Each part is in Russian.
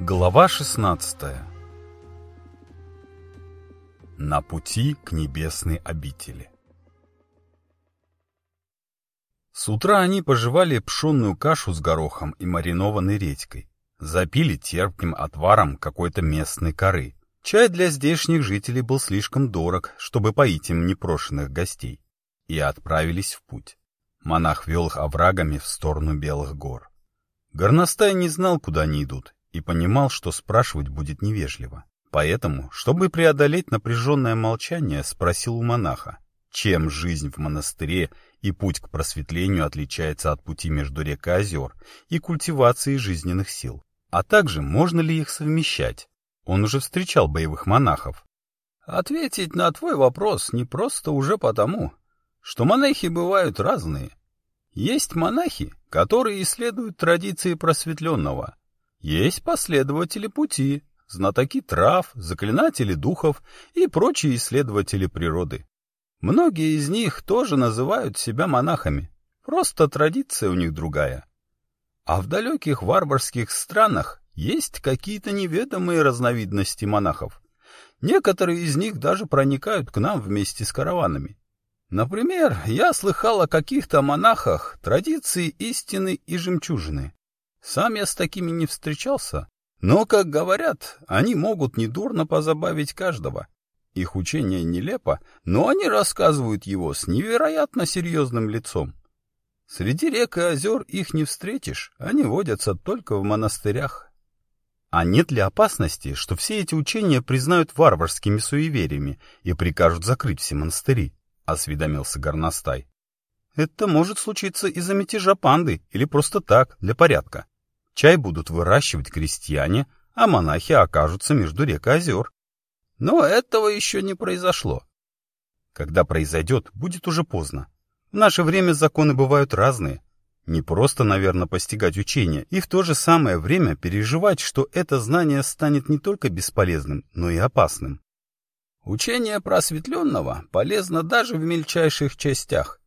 Глава 16 На пути к небесной обители С утра они пожевали пшенную кашу с горохом и маринованной редькой, запили терпким отваром какой-то местной коры. Чай для здешних жителей был слишком дорог, чтобы поить им непрошенных гостей, и отправились в путь. Монах вел их оврагами в сторону Белых гор. Горностай не знал, куда они идут, и понимал, что спрашивать будет невежливо. Поэтому, чтобы преодолеть напряженное молчание, спросил у монаха, чем жизнь в монастыре и путь к просветлению отличается от пути между рек и озер и культивации жизненных сил, а также можно ли их совмещать. Он уже встречал боевых монахов. Ответить на твой вопрос не просто уже потому, что монахи бывают разные. Есть монахи, которые исследуют традиции просветленного, есть последователи пути, знатоки трав, заклинатели духов и прочие исследователи природы. Многие из них тоже называют себя монахами, просто традиция у них другая. А в далеких варварских странах есть какие-то неведомые разновидности монахов. Некоторые из них даже проникают к нам вместе с караванами. Например, я слыхал о каких-то монахах традиции истины и жемчужины. Сам я с такими не встречался, но, как говорят, они могут недурно позабавить каждого. Их учение нелепо, но они рассказывают его с невероятно серьезным лицом. Среди рек и озер их не встретишь, они водятся только в монастырях. А нет ли опасности, что все эти учения признают варварскими суевериями и прикажут закрыть все монастыри? — осведомился Горностай. Это может случиться из-за мятежа панды или просто так, для порядка. Чай будут выращивать крестьяне, а монахи окажутся между рек и озер. Но этого еще не произошло. Когда произойдет, будет уже поздно. В наше время законы бывают разные. Не просто, наверное, постигать учения, и в то же самое время переживать, что это знание станет не только бесполезным, но и опасным. Учение просветленного полезно даже в мельчайших частях.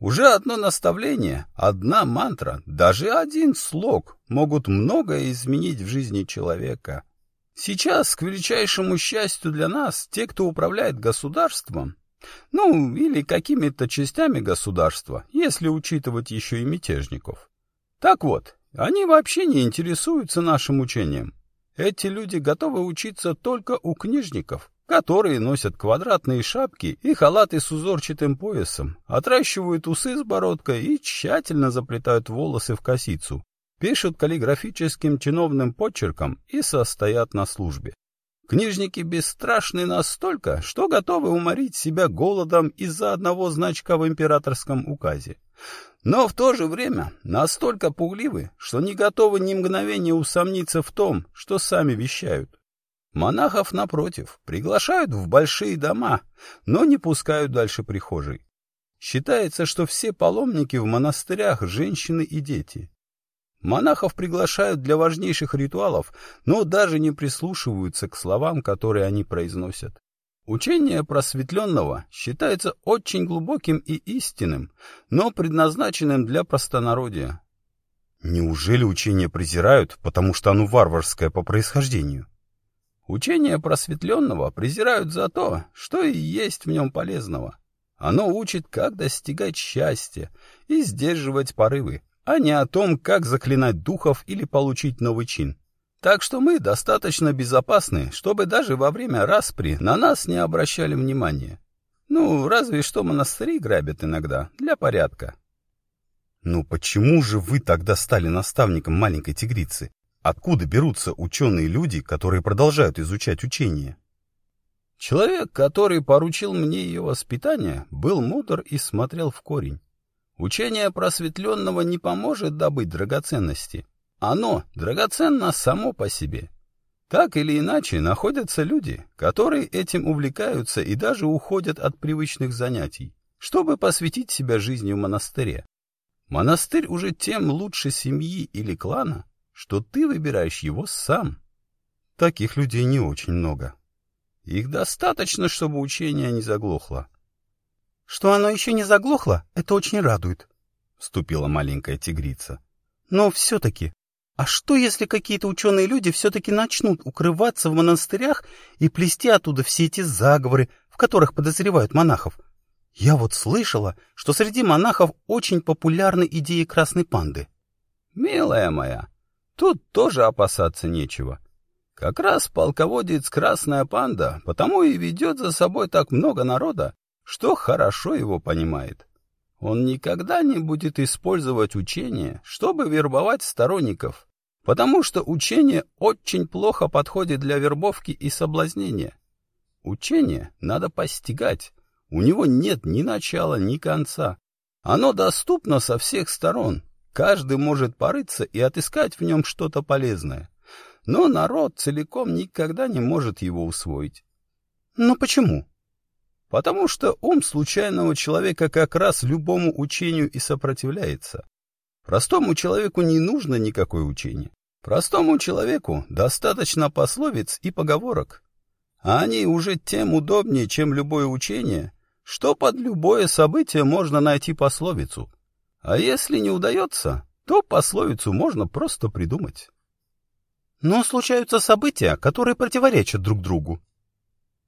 Уже одно наставление, одна мантра, даже один слог могут многое изменить в жизни человека. Сейчас, к величайшему счастью для нас, те, кто управляет государством, ну, или какими-то частями государства, если учитывать еще и мятежников. Так вот, они вообще не интересуются нашим учением. Эти люди готовы учиться только у книжников, которые носят квадратные шапки и халаты с узорчатым поясом, отращивают усы с бородкой и тщательно заплетают волосы в косицу, пишут каллиграфическим чиновным почерком и состоят на службе. Книжники бесстрашны настолько, что готовы уморить себя голодом из-за одного значка в императорском указе. Но в то же время настолько пугливы, что не готовы ни мгновения усомниться в том, что сами вещают. Монахов, напротив, приглашают в большие дома, но не пускают дальше прихожей. Считается, что все паломники в монастырях – женщины и дети. Монахов приглашают для важнейших ритуалов, но даже не прислушиваются к словам, которые они произносят. Учение просветленного считается очень глубоким и истинным, но предназначенным для простонародия. Неужели учение презирают, потому что оно варварское по происхождению? Учение просветленного презирают за то, что и есть в нем полезного. Оно учит, как достигать счастья и сдерживать порывы, а не о том, как заклинать духов или получить новый чин. Так что мы достаточно безопасны, чтобы даже во время распри на нас не обращали внимания. Ну, разве что монастыри грабят иногда, для порядка. Ну почему же вы тогда стали наставником маленькой тигрицы? Откуда берутся ученые люди, которые продолжают изучать учение? Человек, который поручил мне ее воспитание, был мудр и смотрел в корень. Учение просветленного не поможет добыть драгоценности. Оно драгоценно само по себе. Так или иначе, находятся люди, которые этим увлекаются и даже уходят от привычных занятий, чтобы посвятить себя жизни в монастыре. Монастырь уже тем лучше семьи или клана, что ты выбираешь его сам. Таких людей не очень много. Их достаточно, чтобы учение не заглохло. — Что оно еще не заглохло, это очень радует, — вступила маленькая тигрица. — Но все-таки, А что, если какие-то ученые люди все-таки начнут укрываться в монастырях и плести оттуда все эти заговоры, в которых подозревают монахов? Я вот слышала, что среди монахов очень популярны идеи красной панды. Милая моя, тут тоже опасаться нечего. Как раз полководец Красная Панда потому и ведет за собой так много народа, что хорошо его понимает. Он никогда не будет использовать учение, чтобы вербовать сторонников, потому что учение очень плохо подходит для вербовки и соблазнения. Учение надо постигать, у него нет ни начала, ни конца. Оно доступно со всех сторон, каждый может порыться и отыскать в нем что-то полезное. Но народ целиком никогда не может его усвоить. Но почему? Потому что ум случайного человека как раз любому учению и сопротивляется. Простому человеку не нужно никакое учение. Простому человеку достаточно пословиц и поговорок. А они уже тем удобнее, чем любое учение, что под любое событие можно найти пословицу. А если не удается, то пословицу можно просто придумать. Но случаются события, которые противоречат друг другу.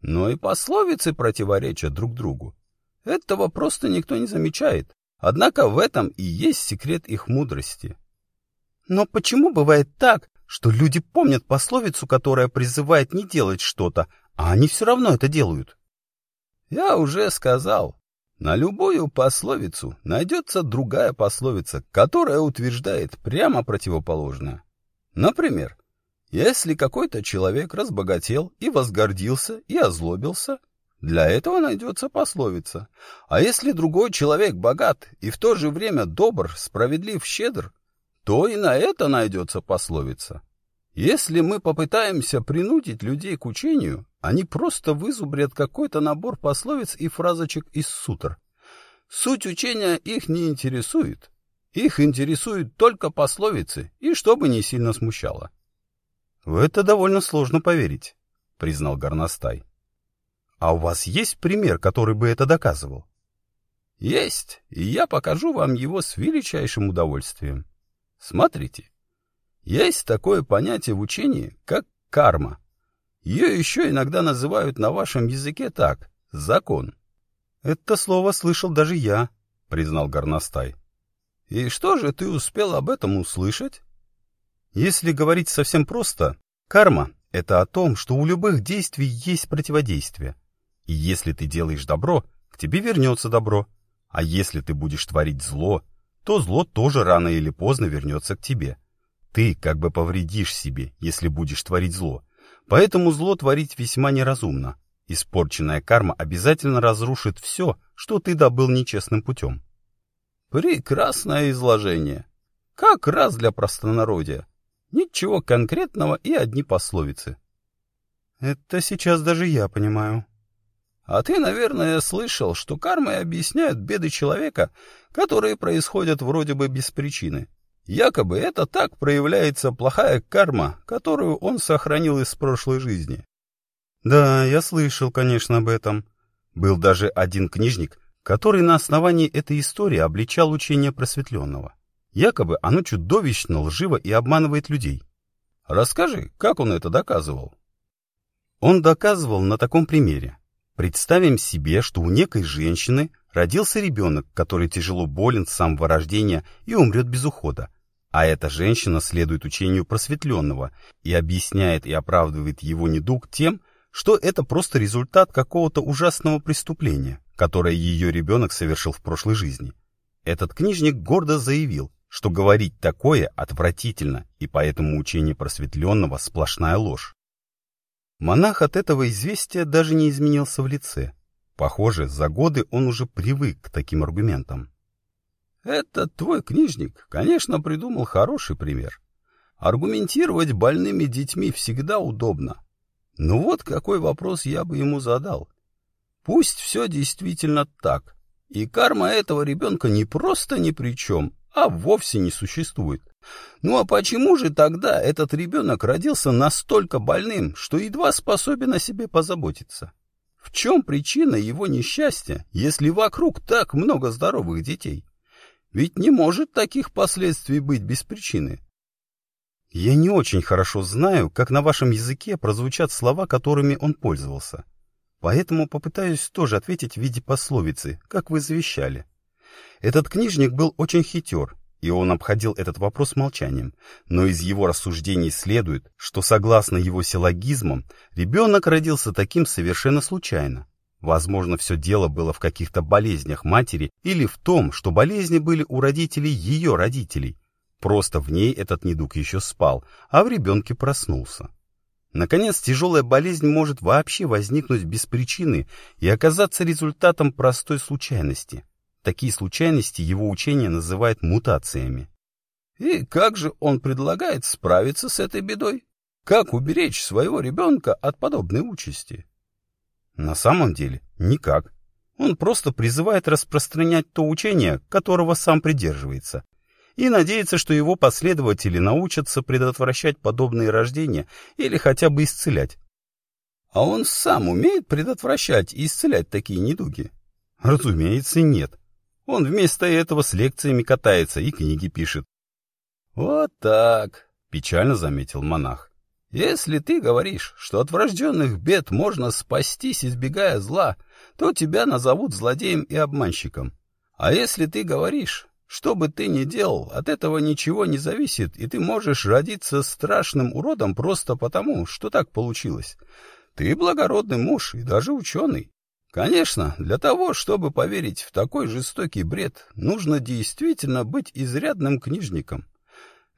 Но и пословицы противоречат друг другу. Этого просто никто не замечает. Однако в этом и есть секрет их мудрости. Но почему бывает так, что люди помнят пословицу, которая призывает не делать что-то, а они все равно это делают? Я уже сказал, на любую пословицу найдется другая пословица, которая утверждает прямо противоположное. Например, если какой-то человек разбогател и возгордился и озлобился, для этого найдется пословица. А если другой человек богат и в то же время добр, справедлив, щедр, то и на это найдется пословица. Если мы попытаемся принудить людей к учению, они просто вызубрят какой-то набор пословиц и фразочек из сутр. Суть учения их не интересует. Их интересуют только пословицы, и чтобы не сильно смущало. В это довольно сложно поверить, признал Горностай. А у вас есть пример, который бы это доказывал? Есть, и я покажу вам его с величайшим удовольствием. Смотрите. Есть такое понятие в учении, как карма. Ее еще иногда называют на вашем языке так — закон. Это слово слышал даже я, признал Горностай. И что же ты успел об этом услышать? Если говорить совсем просто, карма — это о том, что у любых действий есть противодействие. И если ты делаешь добро, к тебе вернется добро. А если ты будешь творить зло, то зло тоже рано или поздно вернется к тебе. Ты как бы повредишь себе, если будешь творить зло. Поэтому зло творить весьма неразумно. Испорченная карма обязательно разрушит все, что ты добыл нечестным путем. Прекрасное изложение. Как раз для простонародья. Ничего конкретного и одни пословицы. Это сейчас даже я понимаю. А ты, наверное, слышал, что кармой объясняют беды человека, которые происходят вроде бы без причины. Якобы это так проявляется плохая карма, которую он сохранил из прошлой жизни. Да, я слышал, конечно, об этом. Был даже один книжник, который на основании этой истории обличал учение просветленного. Якобы оно чудовищно лживо и обманывает людей. Расскажи, как он это доказывал? Он доказывал на таком примере. Представим себе, что у некой женщины родился ребенок, который тяжело болен с самого рождения и умрет без ухода. А эта женщина следует учению просветленного и объясняет и оправдывает его недуг тем, что это просто результат какого-то ужасного преступления, которое ее ребенок совершил в прошлой жизни. Этот книжник гордо заявил, что говорить такое отвратительно, и поэтому учение просветленного сплошная ложь. Монах от этого известия даже не изменился в лице. Похоже, за годы он уже привык к таким аргументам. Этот твой книжник, конечно, придумал хороший пример. Аргументировать больными детьми всегда удобно. Но вот какой вопрос я бы ему задал. Пусть все действительно так, и карма этого ребенка не просто ни при чем, а вовсе не существует. Ну а почему же тогда этот ребенок родился настолько больным, что едва способен о себе позаботиться? В чем причина его несчастья, если вокруг так много здоровых детей? Ведь не может таких последствий быть без причины. Я не очень хорошо знаю, как на вашем языке прозвучат слова, которыми он пользовался. Поэтому попытаюсь тоже ответить в виде пословицы, как вы завещали. Этот книжник был очень хитер, и он обходил этот вопрос молчанием, но из его рассуждений следует, что согласно его силлогизмам, ребенок родился таким совершенно случайно. Возможно, все дело было в каких-то болезнях матери или в том, что болезни были у родителей ее родителей. Просто в ней этот недуг еще спал, а в ребенке проснулся. Наконец, тяжелая болезнь может вообще возникнуть без причины и оказаться результатом простой случайности. Такие случайности его учение называет мутациями. И как же он предлагает справиться с этой бедой? Как уберечь своего ребенка от подобной участи? На самом деле, никак. Он просто призывает распространять то учение, которого сам придерживается, и надеется, что его последователи научатся предотвращать подобные рождения или хотя бы исцелять. А он сам умеет предотвращать и исцелять такие недуги? Разумеется, нет. Он вместо этого с лекциями катается и книги пишет. Вот так, печально заметил монах. Если ты говоришь, что от врожденных бед можно спастись, избегая зла, то тебя назовут злодеем и обманщиком. А если ты говоришь, что бы ты ни делал, от этого ничего не зависит, и ты можешь родиться страшным уродом просто потому, что так получилось, ты благородный муж и даже ученый. Конечно, для того, чтобы поверить в такой жестокий бред, нужно действительно быть изрядным книжником.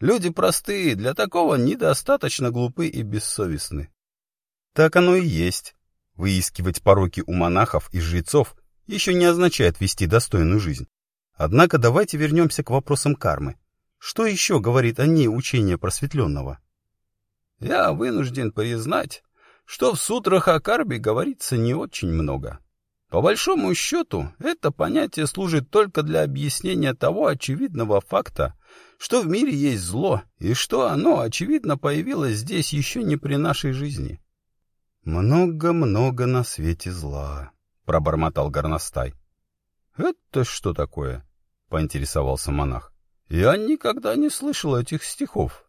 Люди простые, для такого недостаточно глупы и бессовестны. Так оно и есть. Выискивать пороки у монахов и жрецов еще не означает вести достойную жизнь. Однако давайте вернемся к вопросам кармы. Что еще говорит о ней учение просветленного? Я вынужден признать, что в сутрах о карме говорится не очень много. По большому счету, это понятие служит только для объяснения того очевидного факта, что в мире есть зло, и что оно, очевидно, появилось здесь еще не при нашей жизни. «Много-много на свете зла», — пробормотал горностай. «Это что такое?» — поинтересовался монах. «Я никогда не слышал этих стихов».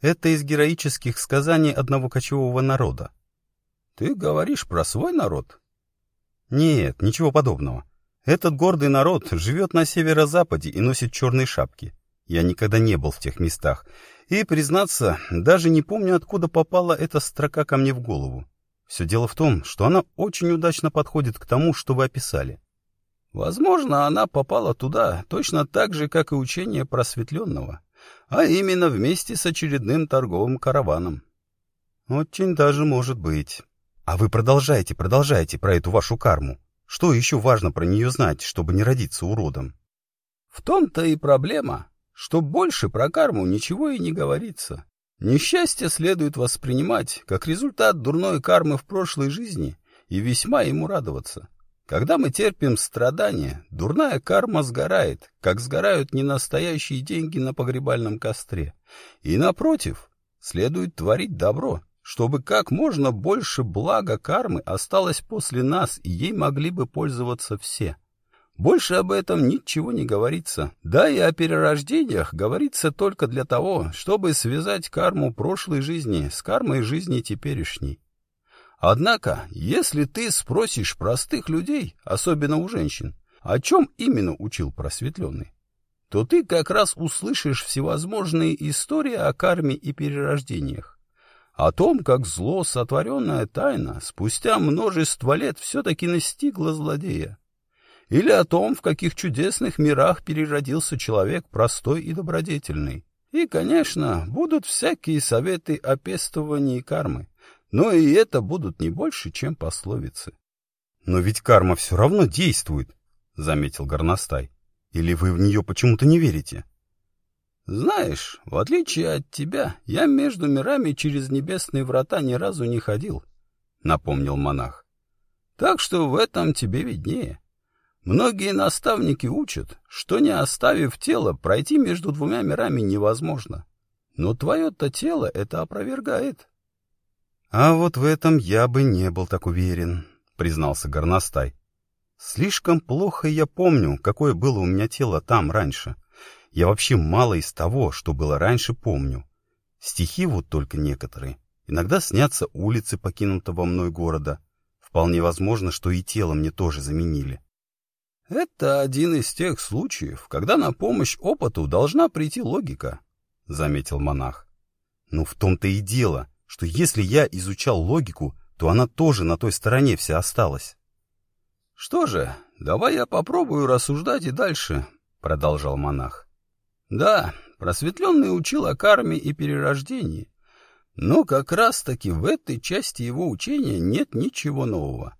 «Это из героических сказаний одного кочевого народа». «Ты говоришь про свой народ?» «Нет, ничего подобного. Этот гордый народ живет на северо-западе и носит черные шапки. Я никогда не был в тех местах. И, признаться, даже не помню, откуда попала эта строка ко мне в голову. Все дело в том, что она очень удачно подходит к тому, что вы описали. Возможно, она попала туда точно так же, как и учение просветленного, а именно вместе с очередным торговым караваном. Очень даже может быть. А вы продолжайте, продолжайте про эту вашу карму. Что еще важно про нее знать, чтобы не родиться уродом? В том-то и проблема, что больше про карму ничего и не говорится. Несчастье следует воспринимать как результат дурной кармы в прошлой жизни и весьма ему радоваться. Когда мы терпим страдания, дурная карма сгорает, как сгорают ненастоящие деньги на погребальном костре. И напротив, следует творить добро, чтобы как можно больше блага кармы осталось после нас, и ей могли бы пользоваться все. Больше об этом ничего не говорится. Да и о перерождениях говорится только для того, чтобы связать карму прошлой жизни с кармой жизни теперешней. Однако, если ты спросишь простых людей, особенно у женщин, о чем именно учил просветленный, то ты как раз услышишь всевозможные истории о карме и перерождениях. О том, как зло, сотворенная тайна, спустя множество лет все-таки настигла злодея или о том, в каких чудесных мирах переродился человек простой и добродетельный. И, конечно, будут всякие советы о пестовании кармы, но и это будут не больше, чем пословицы. — Но ведь карма все равно действует, — заметил Горностай. — Или вы в нее почему-то не верите? — Знаешь, в отличие от тебя, я между мирами через небесные врата ни разу не ходил, — напомнил монах. — Так что в этом тебе виднее. — Многие наставники учат, что не оставив тело, пройти между двумя мирами невозможно. Но твое-то тело это опровергает. — А вот в этом я бы не был так уверен, — признался Горностай. — Слишком плохо я помню, какое было у меня тело там раньше. Я вообще мало из того, что было раньше, помню. Стихи вот только некоторые. Иногда снятся улицы покинутого мной города. Вполне возможно, что и тело мне тоже заменили. Это один из тех случаев, когда на помощь опыту должна прийти логика, — заметил монах. Ну, в том-то и дело, что если я изучал логику, то она тоже на той стороне вся осталась. — Что же, давай я попробую рассуждать и дальше, — продолжал монах. — Да, просветленный учил о карме и перерождении, но как раз-таки в этой части его учения нет ничего нового.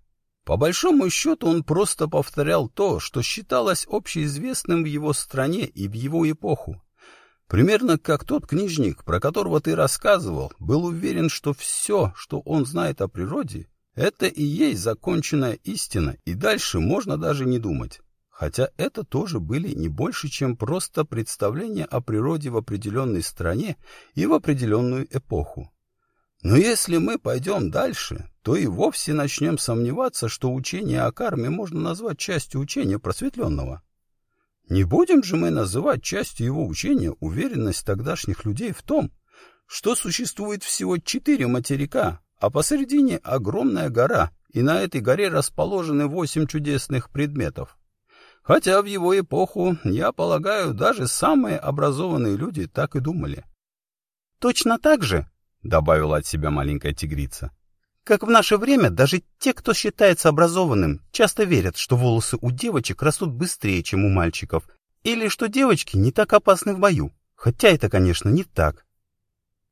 По большому счету он просто повторял то, что считалось общеизвестным в его стране и в его эпоху. Примерно как тот книжник, про которого ты рассказывал, был уверен, что все, что он знает о природе, это и есть законченная истина, и дальше можно даже не думать. Хотя это тоже были не больше, чем просто представления о природе в определенной стране и в определенную эпоху. Но если мы пойдем дальше, то и вовсе начнем сомневаться, что учение о карме можно назвать частью учения просветленного. Не будем же мы называть частью его учения уверенность тогдашних людей в том, что существует всего четыре материка, а посередине огромная гора, и на этой горе расположены восемь чудесных предметов. Хотя в его эпоху, я полагаю, даже самые образованные люди так и думали. Точно так же, — добавила от себя маленькая тигрица. Как в наше время, даже те, кто считается образованным, часто верят, что волосы у девочек растут быстрее, чем у мальчиков, или что девочки не так опасны в бою. Хотя это, конечно, не так.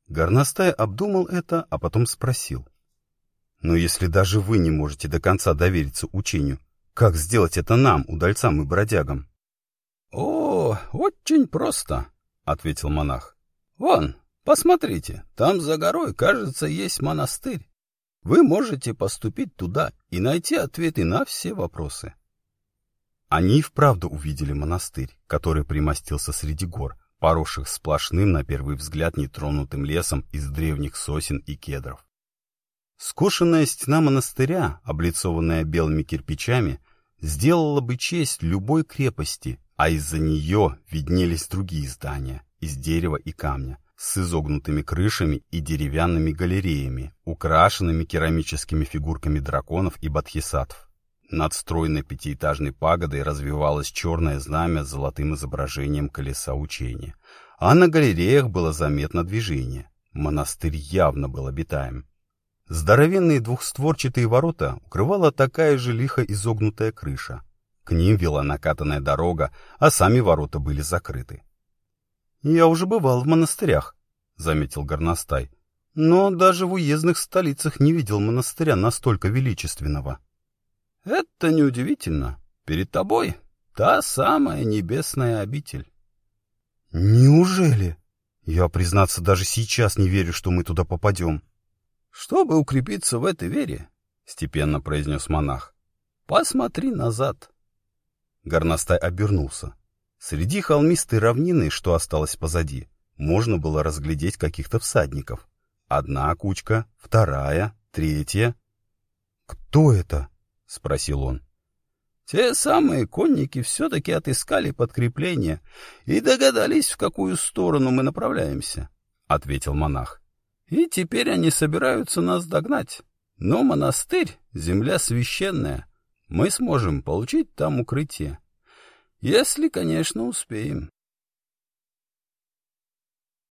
Горностай обдумал это, а потом спросил. «Но если даже вы не можете до конца довериться учению, как сделать это нам, удальцам и бродягам?» «О, очень просто», — ответил монах. «Вон, Посмотрите, там за горой, кажется, есть монастырь. Вы можете поступить туда и найти ответы на все вопросы. Они и вправду увидели монастырь, который примостился среди гор, поросших сплошным, на первый взгляд, нетронутым лесом из древних сосен и кедров. Скошенная стена монастыря, облицованная белыми кирпичами, сделала бы честь любой крепости, а из-за нее виднелись другие здания из дерева и камня, с изогнутыми крышами и деревянными галереями, украшенными керамическими фигурками драконов и бодхисаттв. Над стройной пятиэтажной пагодой развивалось черное знамя с золотым изображением колеса учения, а на галереях было заметно движение. Монастырь явно был обитаем. Здоровенные двухстворчатые ворота укрывала такая же лихо изогнутая крыша. К ним вела накатанная дорога, а сами ворота были закрыты. «Я уже бывал в монастырях», — заметил горностай. «Но даже в уездных столицах не видел монастыря настолько величественного». «Это неудивительно. Перед тобой та самая небесная обитель». «Неужели? Я, признаться, даже сейчас не верю, что мы туда попадем». «Чтобы укрепиться в этой вере», — степенно произнес монах, — «посмотри назад». Горностай обернулся. Среди холмистой равнины, что осталось позади, можно было разглядеть каких-то всадников. Одна кучка, вторая, третья. «Кто это?» — спросил он. Те самые конники все-таки отыскали подкрепление и догадались, в какую сторону мы направляемся, — ответил монах. И теперь они собираются нас догнать. Но монастырь — земля священная. Мы сможем получить там укрытие. Если, конечно, успеем.